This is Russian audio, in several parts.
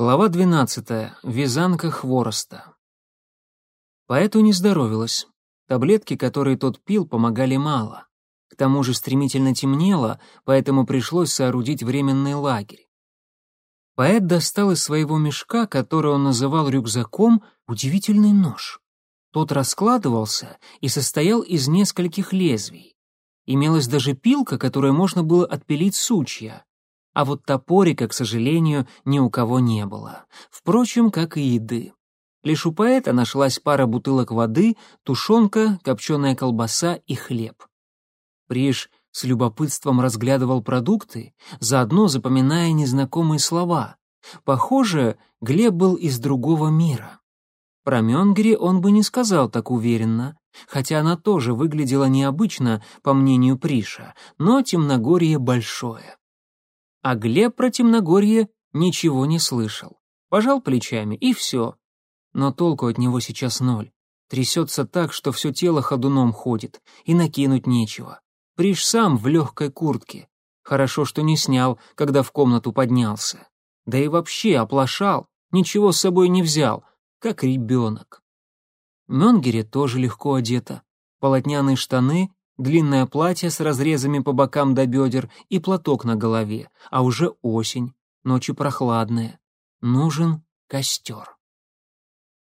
Глава 12. Вязанка хвороста. Поэту не здоровилось. Таблетки, которые тот пил, помогали мало. К тому же стремительно темнело, поэтому пришлось соорудить временный лагерь. Поэт достал из своего мешка, который он называл рюкзаком, удивительный нож. Тот раскладывался и состоял из нескольких лезвий. Имелась даже пилка, которой можно было отпилить сучья а вот топорика, к сожалению, ни у кого не было. Впрочем, как и еды. Лишь у поэта нашлась пара бутылок воды, тушенка, копченая колбаса и хлеб. Приш с любопытством разглядывал продукты, заодно запоминая незнакомые слова. Похоже, Глеб был из другого мира. Про Мёнгери он бы не сказал так уверенно, хотя она тоже выглядела необычно, по мнению Приша, но темногорье большое. А Глеб про темногорье ничего не слышал. Пожал плечами, и все. Но толку от него сейчас ноль. Трясется так, что все тело ходуном ходит, и накинуть нечего. Приш сам в легкой куртке. Хорошо, что не снял, когда в комнату поднялся. Да и вообще оплошал, ничего с собой не взял, как ребенок. Менгере тоже легко одета. Полотняные штаны длинное платье с разрезами по бокам до бедер и платок на голове, а уже осень, ночи прохладные. Нужен костер.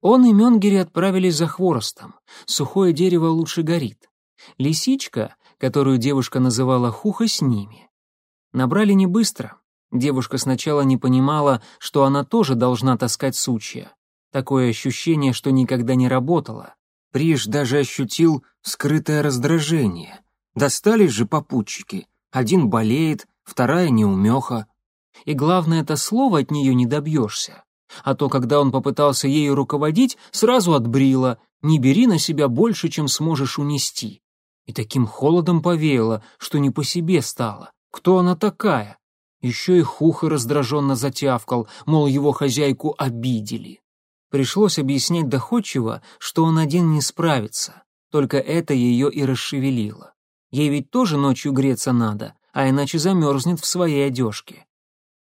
Он и Менгери отправились за хворостом. Сухое дерево лучше горит. Лисичка, которую девушка называла Хуха, с ними. Набрали не быстро. Девушка сначала не понимала, что она тоже должна таскать сучья. Такое ощущение, что никогда не работала. Приш даже ощутил скрытое раздражение. Достались же попутчики. Один болеет, вторая неумеха. И главное, это слово от нее не добьешься. А то, когда он попытался ею руководить, сразу отбрила «не бери на себя больше, чем сможешь унести». И таким холодом повеяло, что не по себе стало. Кто она такая? Еще и Хуха раздраженно затявкал, мол, его хозяйку обидели. Пришлось объяснять доходчиво, что он один не справится. Только это ее и расшевелило. Ей ведь тоже ночью греться надо, а иначе замерзнет в своей одежке.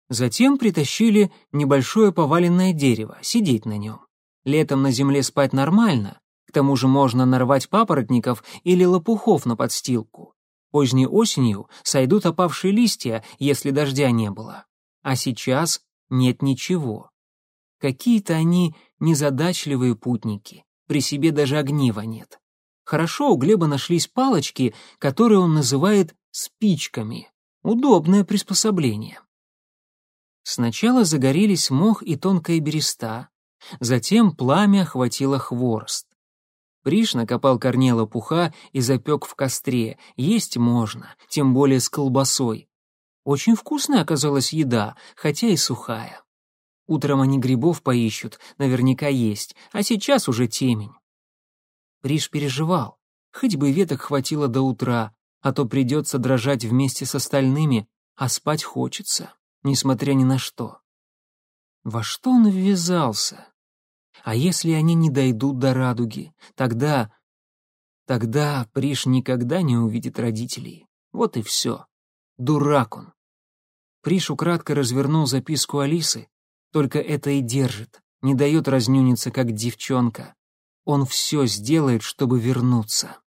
Затем притащили небольшое поваленное дерево, сидеть на нем. Летом на земле спать нормально, к тому же можно нарвать папоротников или лопухов на подстилку. Поздней осенью сойдут опавшие листья, если дождя не было. А сейчас нет ничего. Какие-то они незадачливые путники, при себе даже огнива нет. Хорошо, у Глеба нашлись палочки, которые он называет спичками. Удобное приспособление. Сначала загорелись мох и тонкая береста, затем пламя охватило хворост. Приш накопал корней лопуха и запек в костре. Есть можно, тем более с колбасой. Очень вкусная оказалась еда, хотя и сухая. Утром они грибов поищут, наверняка есть, а сейчас уже темень. Приш переживал. Хоть бы веток хватило до утра, а то придется дрожать вместе с остальными, а спать хочется, несмотря ни на что. Во что он ввязался? А если они не дойдут до радуги, тогда... Тогда Приш никогда не увидит родителей. Вот и все. Дурак он. Приш украдко развернул записку Алисы, только это и держит, не дает разнюниться, как девчонка. Он все сделает, чтобы вернуться.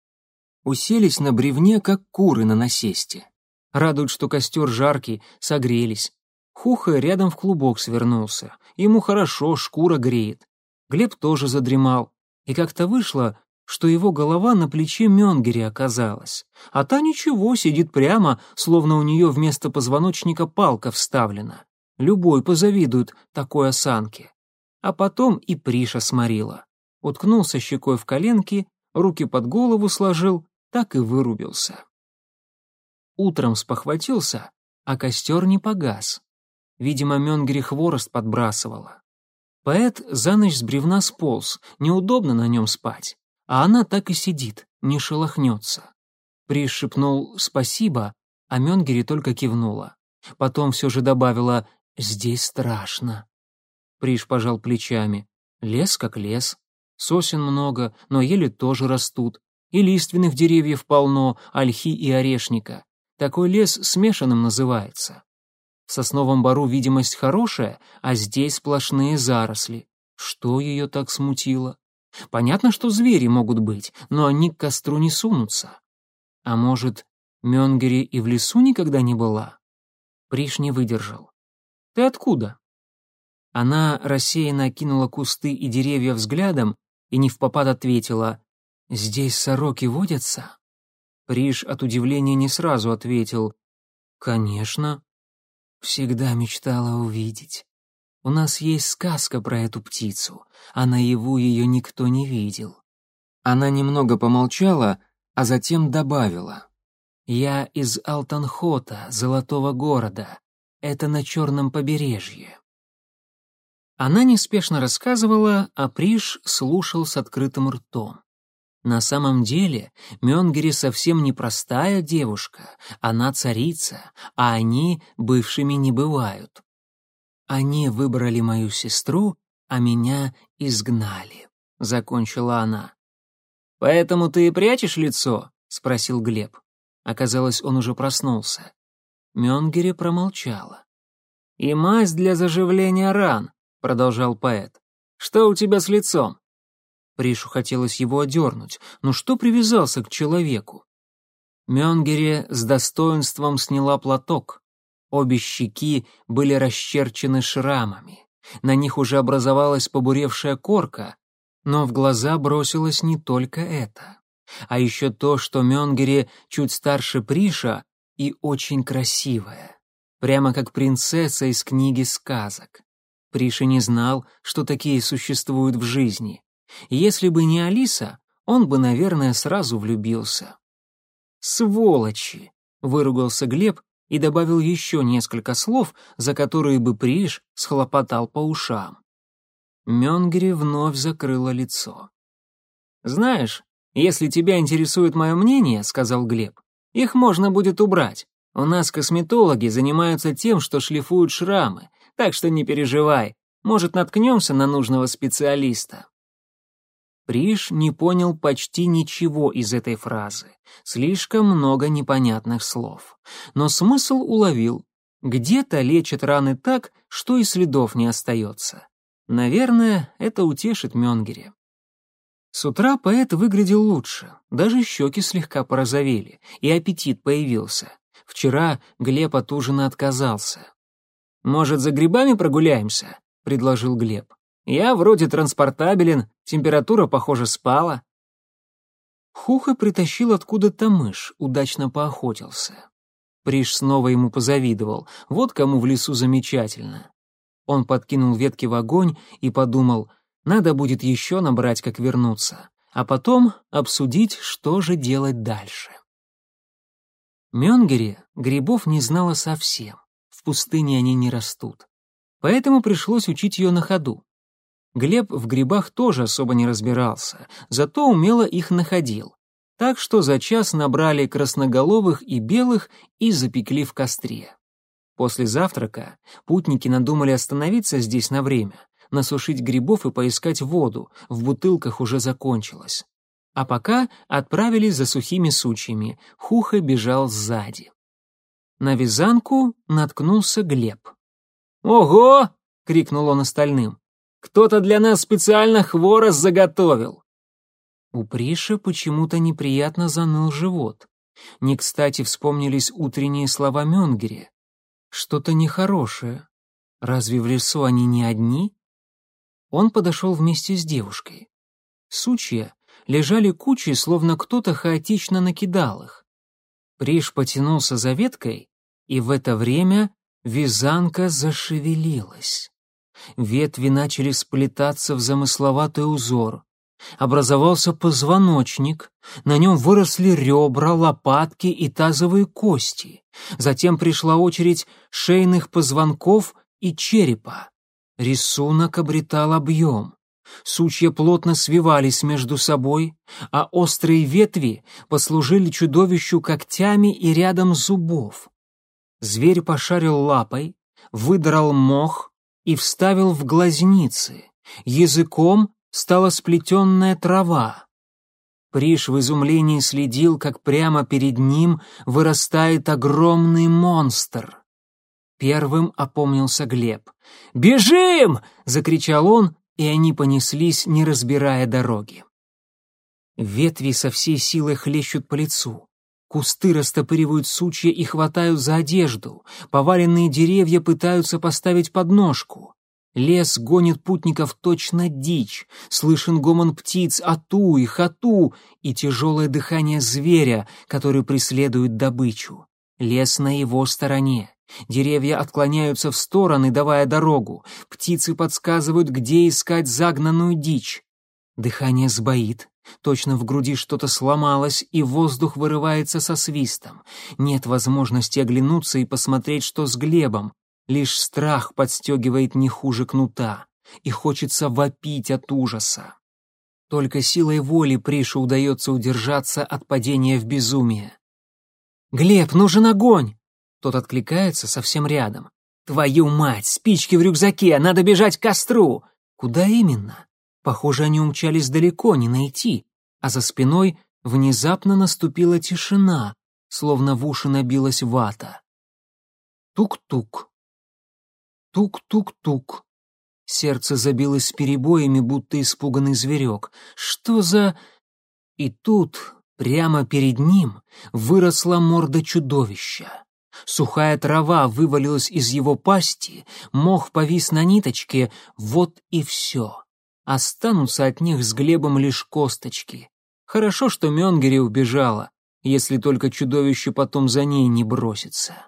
Уселись на бревне, как куры на насесте. Радует, что костер жаркий, согрелись. Хуха рядом в клубок свернулся. Ему хорошо, шкура греет. Глеб тоже задремал. И как-то вышло, что его голова на плече Мёнгери оказалась. А та ничего, сидит прямо, словно у нее вместо позвоночника палка вставлена. Любой позавидует такой осанке. А потом и Приша сморила. Уткнулся щекой в коленки, руки под голову сложил, так и вырубился. Утром спохватился, а костер не погас. Видимо, Мёнгери хворост подбрасывала. Поэт за ночь с бревна сполз, неудобно на нем спать, а она так и сидит, не шелохнется. Приш шепнул «спасибо», а Мёнгери только кивнула. Потом все же добавила Здесь страшно. Приш пожал плечами. Лес как лес. Сосен много, но ели тоже растут. И лиственных деревьев полно, ольхи и орешника. Такой лес смешанным называется. В сосновом бору видимость хорошая, а здесь сплошные заросли. Что ее так смутило? Понятно, что звери могут быть, но они к костру не сунутся. А может, Мёнгери и в лесу никогда не была? Приш не выдержал. «Ты откуда?» Она рассеянно окинула кусты и деревья взглядом и не в попад ответила «Здесь сороки водятся?» Приш от удивления не сразу ответил «Конечно». Всегда мечтала увидеть. У нас есть сказка про эту птицу, а наяву ее никто не видел. Она немного помолчала, а затем добавила. «Я из Алтанхота, золотого города. Это на черном побережье». Она неспешно рассказывала, а Приш слушал с открытым ртом. На самом деле Мёнгери совсем не простая девушка, она царица, а они бывшими не бывают. Они выбрали мою сестру, а меня изгнали, закончила она. Поэтому ты и прячешь лицо? спросил Глеб. Оказалось, он уже проснулся. Мёнгери промолчала. И мазь для заживления ран, продолжал поэт. Что у тебя с лицом? Пришу хотелось его одернуть. но что привязался к человеку? Мёнгере с достоинством сняла платок. Обе щеки были расчерчены шрамами. На них уже образовалась побуревшая корка, но в глаза бросилось не только это, а еще то, что Мёнгере чуть старше Приша и очень красивая, прямо как принцесса из книги сказок. Приша не знал, что такие существуют в жизни. Если бы не Алиса, он бы, наверное, сразу влюбился. «Сволочи!» — выругался Глеб и добавил еще несколько слов, за которые бы Приш схлопотал по ушам. Мёнгери вновь закрыла лицо. «Знаешь, если тебя интересует мое мнение, — сказал Глеб, — их можно будет убрать. У нас косметологи занимаются тем, что шлифуют шрамы, так что не переживай, может, наткнемся на нужного специалиста». Приш не понял почти ничего из этой фразы. Слишком много непонятных слов. Но смысл уловил. Где-то лечат раны так, что и следов не остается. Наверное, это утешит Мёнгере. С утра поэт выглядел лучше, даже щеки слегка порозовели, и аппетит появился. Вчера Глеб от ужина отказался. «Может, за грибами прогуляемся?» — предложил Глеб. «Я вроде транспортабелен, Температура, похоже, спала. Хуха притащил откуда-то мышь, удачно поохотился. Приш снова ему позавидовал. Вот кому в лесу замечательно. Он подкинул ветки в огонь и подумал, надо будет еще набрать, как вернуться, а потом обсудить, что же делать дальше. Мёнгери грибов не знала совсем. В пустыне они не растут. Поэтому пришлось учить ее на ходу. Глеб в грибах тоже особо не разбирался, зато умело их находил. Так что за час набрали красноголовых и белых и запекли в костре. После завтрака путники надумали остановиться здесь на время, насушить грибов и поискать воду, в бутылках уже закончилось. А пока отправились за сухими сучьями, Хуха бежал сзади. На вязанку наткнулся Глеб. «Ого!» — крикнул он остальным. Кто-то для нас специально хворост заготовил». У Приша почему-то неприятно заныл живот. Не кстати вспомнились утренние слова Мёнгере. Что-то нехорошее. Разве в лесу они не одни? Он подошел вместе с девушкой. Сучья лежали кучей, словно кто-то хаотично накидал их. Приш потянулся за веткой, и в это время вязанка зашевелилась. Ветви начали сплетаться в замысловатый узор. Образовался позвоночник, на нем выросли ребра, лопатки и тазовые кости. Затем пришла очередь шейных позвонков и черепа. Рисунок обретал объем. Сучья плотно свивались между собой, а острые ветви послужили чудовищу когтями и рядом зубов. Зверь пошарил лапой, выдрал мох, и вставил в глазницы. Языком стала сплетенная трава. Приш в изумлении следил, как прямо перед ним вырастает огромный монстр. Первым опомнился Глеб. «Бежим!» — закричал он, и они понеслись, не разбирая дороги. Ветви со всей силы хлещут по лицу. Кусты растопыривают сучья и хватают за одежду. Поваленные деревья пытаются поставить подножку. Лес гонит путников точно дичь. Слышен гомон птиц «ату» и «хату» и тяжелое дыхание зверя, который преследует добычу. Лес на его стороне. Деревья отклоняются в стороны, давая дорогу. Птицы подсказывают, где искать загнанную дичь. Дыхание сбоит. Точно в груди что-то сломалось, и воздух вырывается со свистом. Нет возможности оглянуться и посмотреть, что с Глебом. Лишь страх подстегивает не хуже кнута, и хочется вопить от ужаса. Только силой воли Пришу удается удержаться от падения в безумие. «Глеб, нужен огонь!» Тот откликается совсем рядом. «Твою мать, спички в рюкзаке, надо бежать к костру!» «Куда именно?» Похоже, они умчались далеко, не найти, а за спиной внезапно наступила тишина, словно в уши набилась вата. Тук-тук. Тук-тук-тук. Сердце забилось с перебоями, будто испуганный зверек. Что за... И тут, прямо перед ним, выросла морда чудовища. Сухая трава вывалилась из его пасти, мох повис на ниточке, вот и все. Останутся от них с Глебом лишь косточки. Хорошо, что Мёнгери убежала, если только чудовище потом за ней не бросится.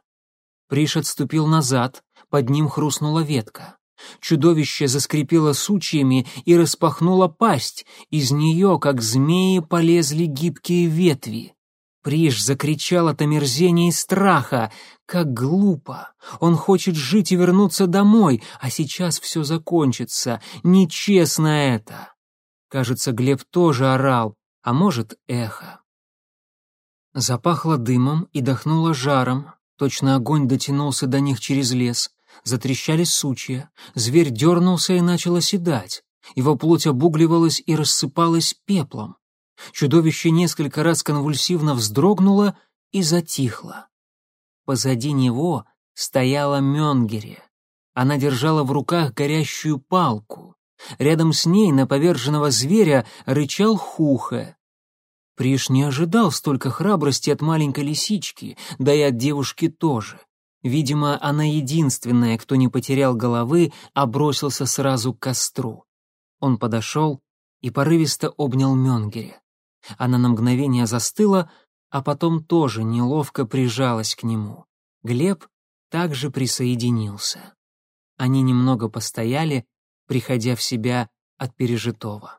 Приш отступил назад, под ним хрустнула ветка. Чудовище заскрипело сучьями и распахнуло пасть, из нее, как змеи, полезли гибкие ветви. Приш закричал от омерзения и страха. Как глупо! Он хочет жить и вернуться домой, а сейчас все закончится. Нечестно это! Кажется, Глеб тоже орал, а может, эхо. Запахло дымом и дохнуло жаром. Точно огонь дотянулся до них через лес. Затрещали сучья. Зверь дернулся и начал оседать. Его плоть обугливалась и рассыпалась пеплом. Чудовище несколько раз конвульсивно вздрогнуло и затихло. Позади него стояла Мёнгере. Она держала в руках горящую палку. Рядом с ней на поверженного зверя рычал Хуха. Приш не ожидал столько храбрости от маленькой лисички, да и от девушки тоже. Видимо, она единственная, кто не потерял головы, а бросился сразу к костру. Он подошел и порывисто обнял Мёнгере. Она на мгновение застыла, а потом тоже неловко прижалась к нему. Глеб также присоединился. Они немного постояли, приходя в себя от пережитого.